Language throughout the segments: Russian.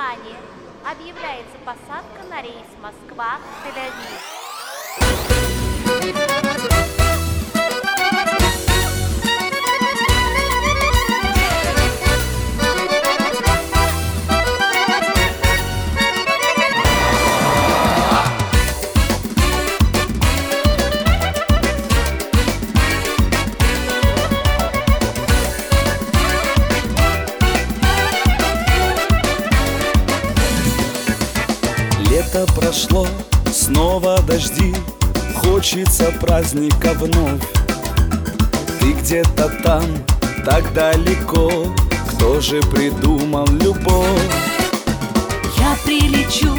Внимание! Объявляется посадка на рейс Москва-Тель-Авив. Лето прошло, снова дожди Хочется праздника вновь Ты где-то там, так далеко Кто же придумал любовь? Я прилечу,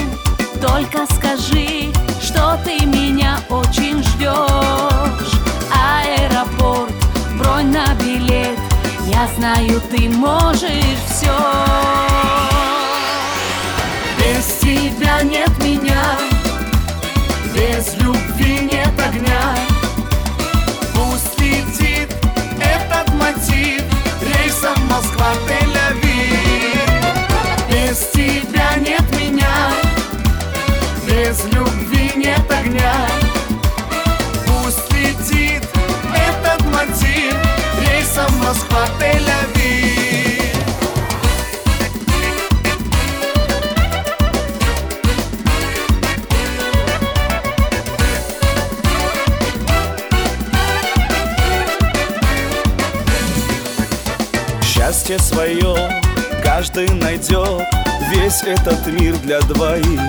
только скажи, что ты меня очень ждешь. Аэропорт, бронь на билет, я знаю, ты можешь все. Меня, без любви нет огня. Пусть летит этот мотив рейсом Москва-Тель-Авив. Без тебя нет меня, Без любви нет огня. Пусть летит этот мотив рейсом Москва-Тель-Авив Счастье свое каждый найдет Весь этот мир для двоих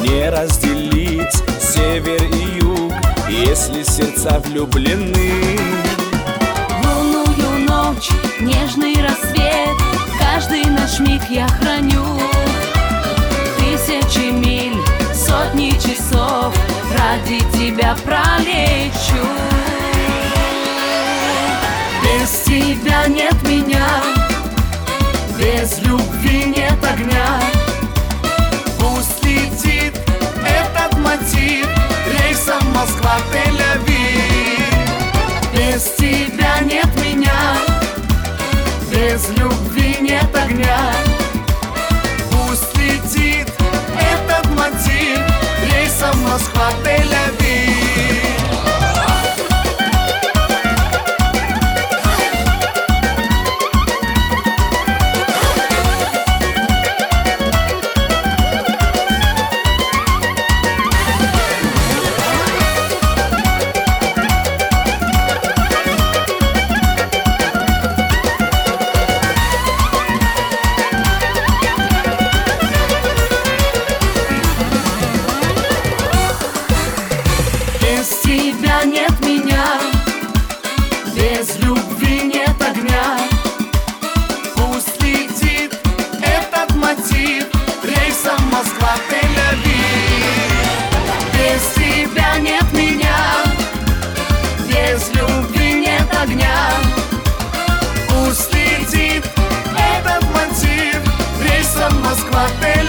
Не разделить север и юг Если сердца влюблены лунную ночь, нежный рассвет, каждый наш миг я храню. Тысячи миль, сотни часов ради тебя пролечу. Без тебя нет меня, без любви нет огня. Пусть летит этот мотив. Рейсом Москва-Тель-Авив. Без тебя нет меня, Без любви нет огня. Пусть летит этот мотив. Рейсом Москва-Тель-Авив без любви нет огня. Пусть летит этот мотив рейсом Москва-Тель-Авив Без тебя нет меня, без любви нет огня. Пусть летит этот мотив рейсом Москва-Тель-Авив